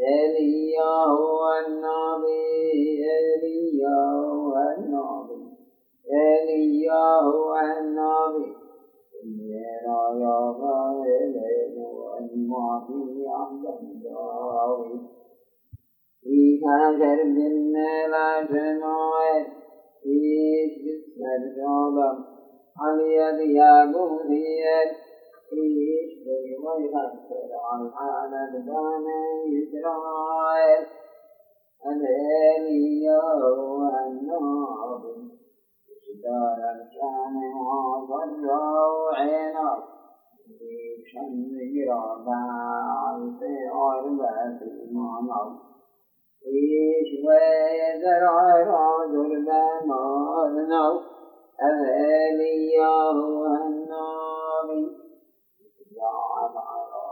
إلياه النبي إلياه النبي إلياه النبي إننا يا غالين والمعطي عبد الداوي فيها جرد لا جماعة فيش اسم الجولم عليد يا عن عالم بني إسرائيل الهيليا والنبي اشتار الشام وضر عينا في شمس رباع في عربة المنام إيش ويزرع رجل بمرنو الهيليا والنبي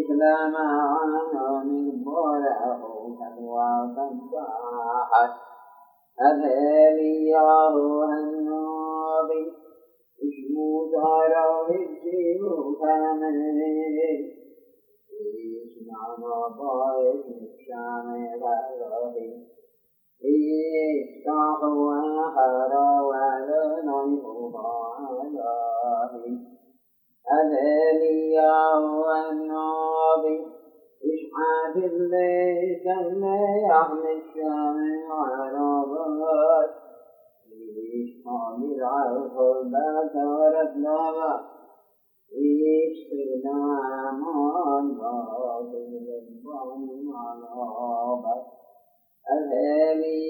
إسلام عنا من بره فتوى فانصاحت أذلياه النبي اسمه داره الجيب كامل اسمعنا ضايق الشام غيره إفتحوا حرا ولن أذليا والنبي إشعاف ليس يحمي الشام عربات إشعام العرف بكرت لها. إشتنا من باطل الظن على الهليا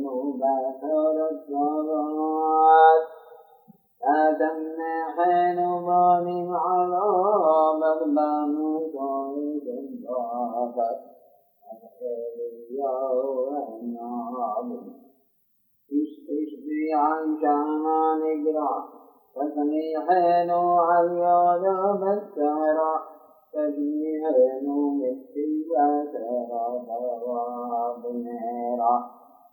إشراف عن أنفسك على فسارا إشلد عن بنعم وغبورا الهليا والنبي تشبه تفصيله من آرايات تذكرن بشر الصلوات أتمنحن ظالم على مغبن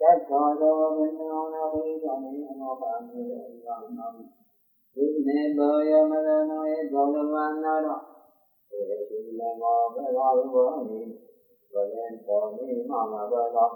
သတ္တောသောဝိနောနာဝိသမေအမောပါမေအရိယနာမိဝိနေဘောယမရဏေသောလဝနာရောေတိလမောဘဂဝါဝိဘောယံတောမိမမဘော